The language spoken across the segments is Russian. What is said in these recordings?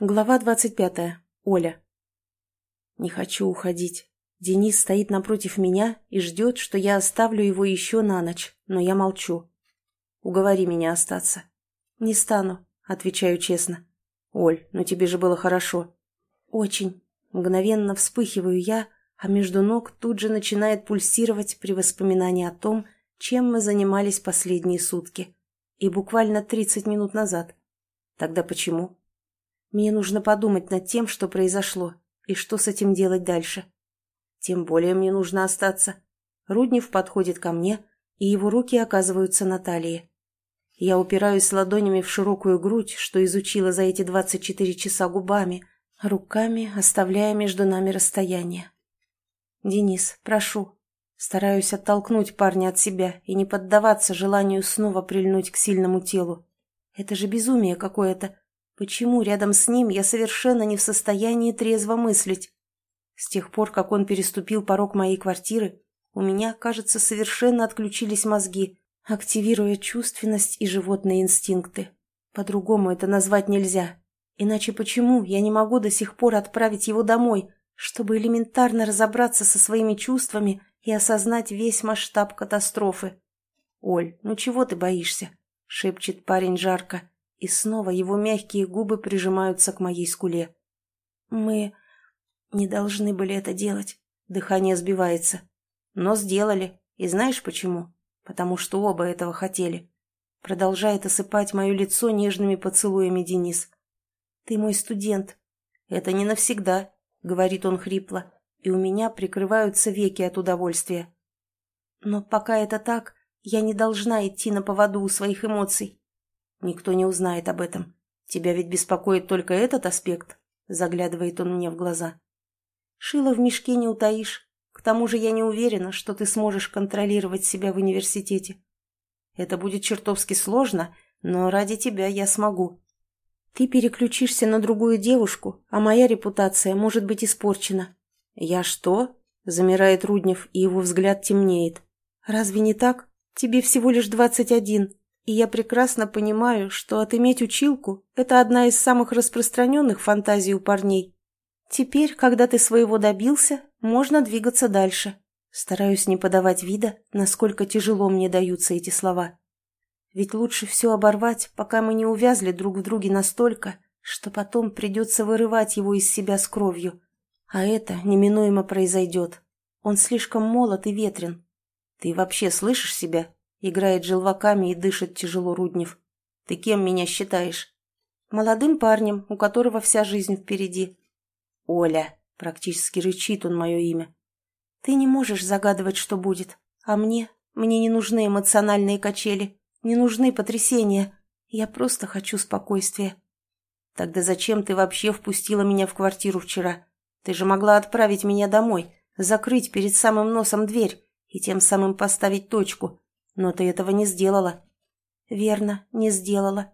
Глава двадцать пятая. Оля. Не хочу уходить. Денис стоит напротив меня и ждет, что я оставлю его еще на ночь, но я молчу. Уговори меня остаться. Не стану, отвечаю честно. Оль, ну тебе же было хорошо. Очень. Мгновенно вспыхиваю я, а между ног тут же начинает пульсировать при воспоминании о том, чем мы занимались последние сутки. И буквально тридцать минут назад. Тогда почему? Мне нужно подумать над тем, что произошло, и что с этим делать дальше. Тем более мне нужно остаться. Руднев подходит ко мне, и его руки оказываются на талии. Я упираюсь ладонями в широкую грудь, что изучила за эти 24 часа губами, руками оставляя между нами расстояние. «Денис, прошу». Стараюсь оттолкнуть парня от себя и не поддаваться желанию снова прильнуть к сильному телу. Это же безумие какое-то Почему рядом с ним я совершенно не в состоянии трезво мыслить? С тех пор, как он переступил порог моей квартиры, у меня, кажется, совершенно отключились мозги, активируя чувственность и животные инстинкты. По-другому это назвать нельзя. Иначе почему я не могу до сих пор отправить его домой, чтобы элементарно разобраться со своими чувствами и осознать весь масштаб катастрофы? «Оль, ну чего ты боишься?» — шепчет парень жарко. И снова его мягкие губы прижимаются к моей скуле. «Мы не должны были это делать». Дыхание сбивается. «Но сделали. И знаешь почему? Потому что оба этого хотели». Продолжает осыпать мое лицо нежными поцелуями Денис. «Ты мой студент». «Это не навсегда», — говорит он хрипло, и у меня прикрываются веки от удовольствия. «Но пока это так, я не должна идти на поводу у своих эмоций. Никто не узнает об этом. Тебя ведь беспокоит только этот аспект?» Заглядывает он мне в глаза. «Шило в мешке не утаишь. К тому же я не уверена, что ты сможешь контролировать себя в университете. Это будет чертовски сложно, но ради тебя я смогу. Ты переключишься на другую девушку, а моя репутация может быть испорчена». «Я что?» — замирает Руднев, и его взгляд темнеет. «Разве не так? Тебе всего лишь двадцать один, и я прекрасно понимаю, что отыметь училку – это одна из самых распространенных фантазий у парней. Теперь, когда ты своего добился, можно двигаться дальше. Стараюсь не подавать вида, насколько тяжело мне даются эти слова. Ведь лучше все оборвать, пока мы не увязли друг в друге настолько, что потом придется вырывать его из себя с кровью. А это неминуемо произойдет. Он слишком молод и ветрен. Ты вообще слышишь себя? Играет желваками и дышит тяжело Руднев. Ты кем меня считаешь? Молодым парнем, у которого вся жизнь впереди. Оля. Практически рычит он мое имя. Ты не можешь загадывать, что будет. А мне? Мне не нужны эмоциональные качели. Не нужны потрясения. Я просто хочу спокойствия. Тогда зачем ты вообще впустила меня в квартиру вчера? Ты же могла отправить меня домой, закрыть перед самым носом дверь и тем самым поставить точку. Но ты этого не сделала. Верно, не сделала.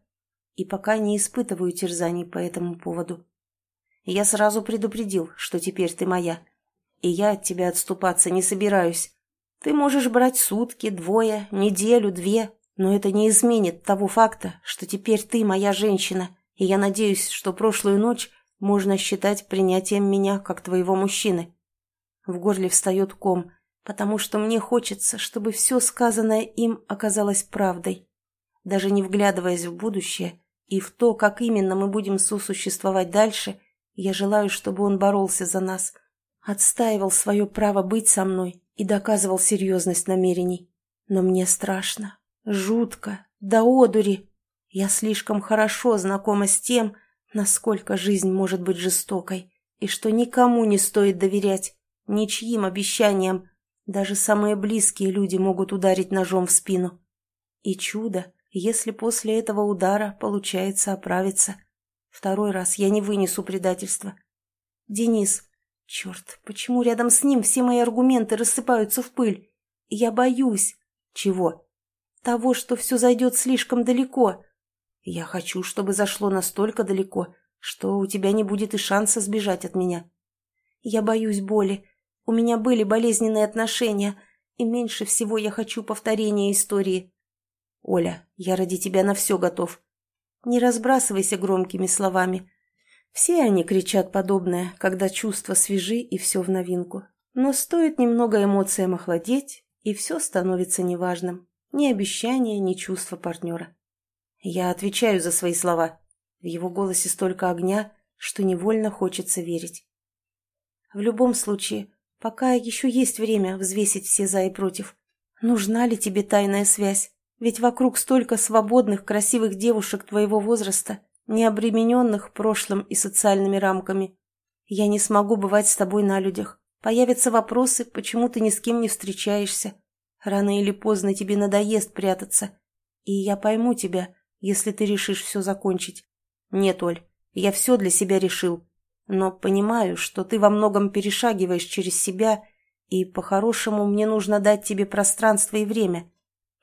И пока не испытываю терзаний по этому поводу. Я сразу предупредил, что теперь ты моя. И я от тебя отступаться не собираюсь. Ты можешь брать сутки, двое, неделю, две, но это не изменит того факта, что теперь ты моя женщина, и я надеюсь, что прошлую ночь можно считать принятием меня как твоего мужчины. В горле встает ком, потому что мне хочется, чтобы все сказанное им оказалось правдой. Даже не вглядываясь в будущее и в то, как именно мы будем сосуществовать дальше, я желаю, чтобы он боролся за нас, отстаивал свое право быть со мной и доказывал серьезность намерений. Но мне страшно, жутко, до одури. Я слишком хорошо знакома с тем, насколько жизнь может быть жестокой, и что никому не стоит доверять, ничьим обещаниям, даже самые близкие люди могут ударить ножом в спину. И чудо, если после этого удара получается оправиться. Второй раз я не вынесу предательства. Денис. Черт, почему рядом с ним все мои аргументы рассыпаются в пыль? Я боюсь. Чего? Того, что все зайдет слишком далеко. Я хочу, чтобы зашло настолько далеко, что у тебя не будет и шанса сбежать от меня. Я боюсь боли, у меня были болезненные отношения, и меньше всего я хочу повторения истории. Оля, я ради тебя на все готов. Не разбрасывайся громкими словами. Все они кричат подобное, когда чувства свежи и все в новинку. Но стоит немного эмоциям охладеть, и все становится неважным. Ни обещания, ни чувства партнера. Я отвечаю за свои слова. В его голосе столько огня, что невольно хочется верить. В любом случае, пока еще есть время взвесить все за и против. Нужна ли тебе тайная связь? Ведь вокруг столько свободных, красивых девушек твоего возраста, не обремененных прошлым и социальными рамками. Я не смогу бывать с тобой на людях. Появятся вопросы, почему ты ни с кем не встречаешься. Рано или поздно тебе надоест прятаться. И я пойму тебя, если ты решишь все закончить. Нет, Оль, я все для себя решил. Но понимаю, что ты во многом перешагиваешь через себя, и по-хорошему мне нужно дать тебе пространство и время.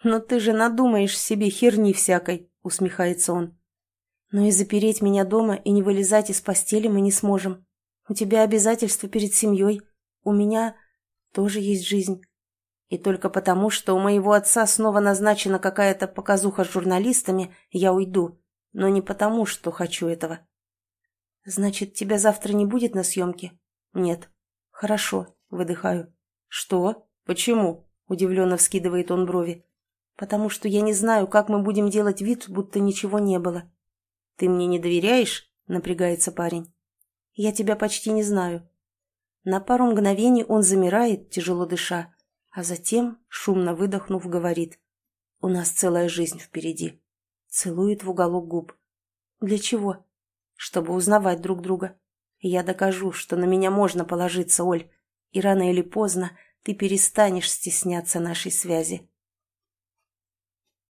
Но ты же надумаешь себе херни всякой, усмехается он. Но и запереть меня дома и не вылезать из постели мы не сможем. У тебя обязательства перед семьей, у меня тоже есть жизнь. И только потому, что у моего отца снова назначена какая-то показуха с журналистами, я уйду. Но не потому, что хочу этого. Значит, тебя завтра не будет на съемке? Нет. Хорошо, выдыхаю. Что? Почему? Удивленно вскидывает он брови. Потому что я не знаю, как мы будем делать вид, будто ничего не было. Ты мне не доверяешь? Напрягается парень. Я тебя почти не знаю. На пару мгновений он замирает, тяжело дыша, а затем, шумно выдохнув, говорит. У нас целая жизнь впереди. Целует в уголок губ. Для чего? Чтобы узнавать друг друга. я докажу, что на меня можно положиться, Оль, и рано или поздно ты перестанешь стесняться нашей связи.